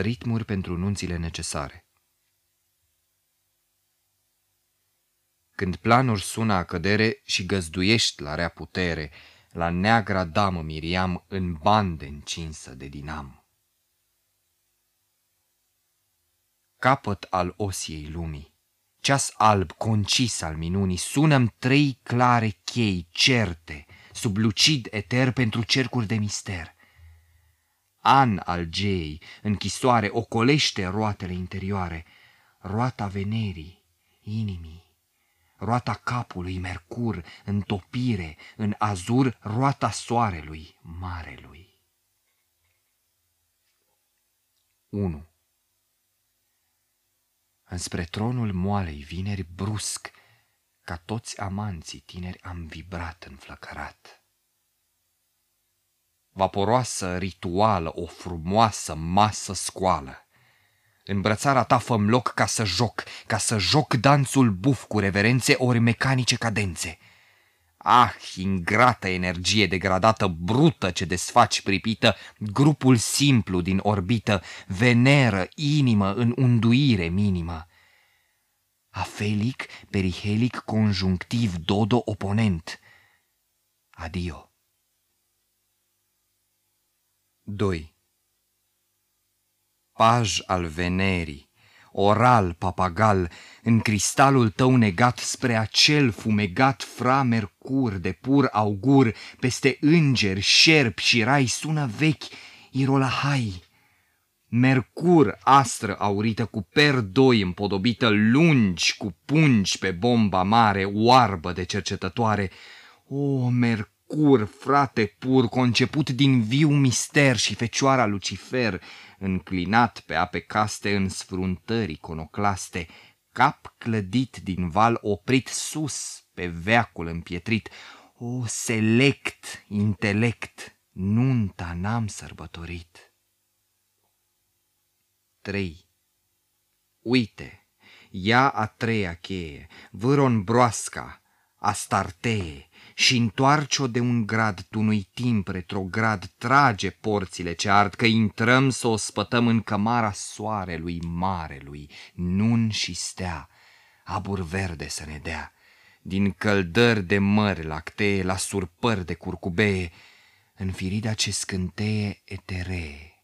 Ritmuri pentru nunțile necesare Când planuri sună a cădere și găzduiești la rea putere, la neagra damă Miriam în bande încinsă de dinam. Capăt al osiei lumii, ceas alb concis al minunii, sunăm trei clare chei certe, sub lucid eter pentru cercuri de mister. An al gei, închisoare, ocolește roatele interioare, roata venerii, inimii, roata capului Mercur, în topire, în azur, roata soarelui, marelui. 1. Înspre tronul moalei vineri brusc, ca toți amanții tineri am vibrat înflăcărat. Vaporoasă rituală, o frumoasă masă scoală, în brățara ta fă loc ca să joc, ca să joc danțul buf cu reverențe ori mecanice cadențe. Ah, ingrată energie degradată, brută ce desfaci pripită, grupul simplu din orbită, veneră, inimă în unduire minimă. Afelic, perihelic, conjunctiv, dodo, oponent. Adio. 2 paj al venerii, oral papagal, în cristalul tău negat spre acel fumegat fra mercur de pur augur, peste îngeri, șerpi și rai sună vechi, irolahai. Mercur astră aurită cu per doi împodobită, lungi cu pungi pe bomba mare, oarbă de cercetătoare. O, Mercur, frate pur, conceput din viu mister și fecioara Lucifer, înclinat pe ape caste în sfruntări iconoclaste, cap clădit din val oprit sus pe veacul împietrit, o select intelect, nunta n-am sărbătorit. 3. Uite, ia a treia cheie, vâron broasca, astartee, și întoarce-o de un grad, tu nu timp retrograd, trage porțile ce ard, că intrăm să o spătăm în cămara soarelui marelui, nun și stea, abur verde să ne dea, din căldări de mări lactee la surpări de curcubee, în firida ce scânteie eteree.